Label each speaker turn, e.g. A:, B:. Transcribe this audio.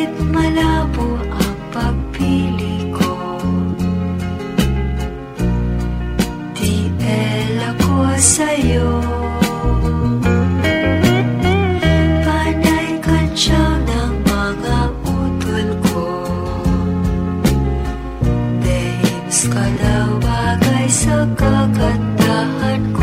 A: Kahit malabo ang pagpili ko. Di ela Panay kansyaw ng mga ko. Names ka daw bagay sa kakantahan ko.